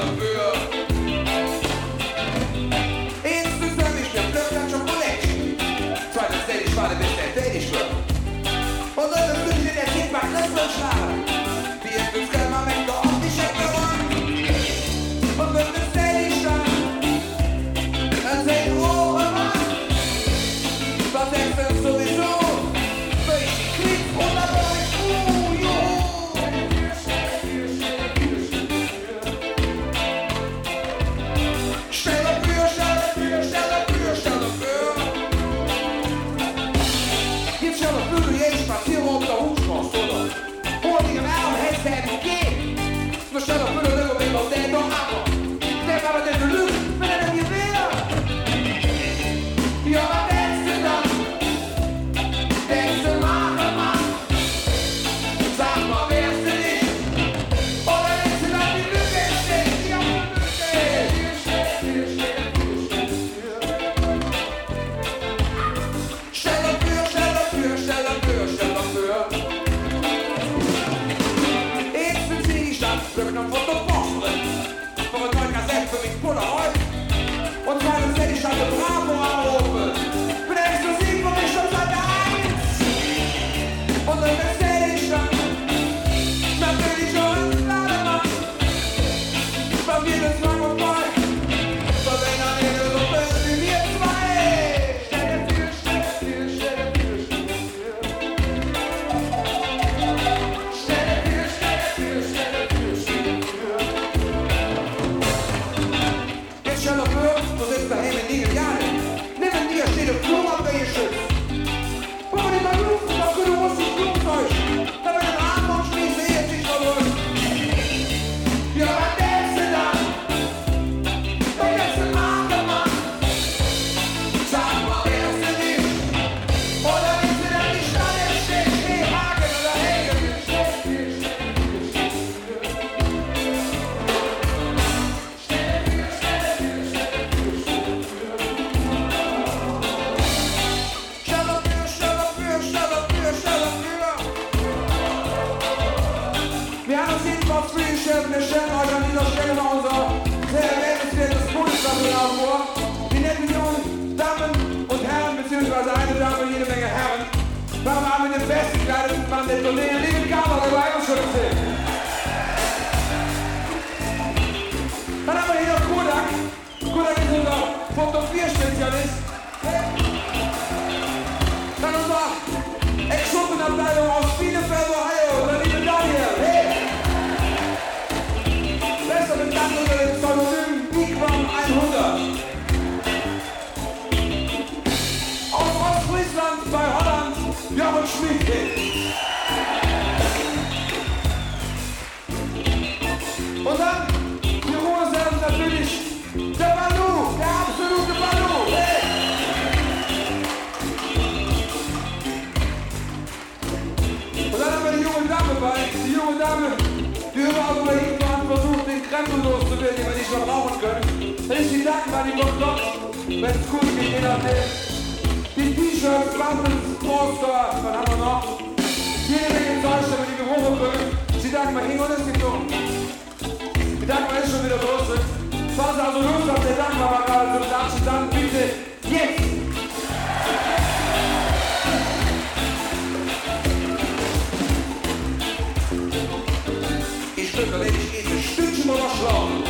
love. una foto haben zehn Kopf für Chef. Wir stellen euch an dieser Stelle noch unser sehr erwähnenswertes Bundesabend vor. Die netten jungen Damen und Herren, beziehungsweise eine Dame und jede Menge Herren. waren wir mit dem besten kleinen Mann der Tournee. Liebe Kamera, dabei uns schon Dann haben wir hier noch Kodak. Kodak ist unser Foto Fotografierspezialist. Hey. Dame, die überhaupt überlegt waren, versucht, den Krempel loszuwerden, den wir nicht mehr brauchen können. Dann ist die Datenbank, die kommt doch, wenn es gut geht, je nachdem. Die T-Shirts, Buttons, Poster, was haben wir noch? Jede Menge Zeug, damit die wir bringen. Die Datenbank ging und ist gekommen. Die Datenbank ist schon wieder draußen. Fass also los auf der Datenbank, also mit 80 dann bitte, jetzt! Ich stücke, wenn ich gehe, stückchen mal schlagen.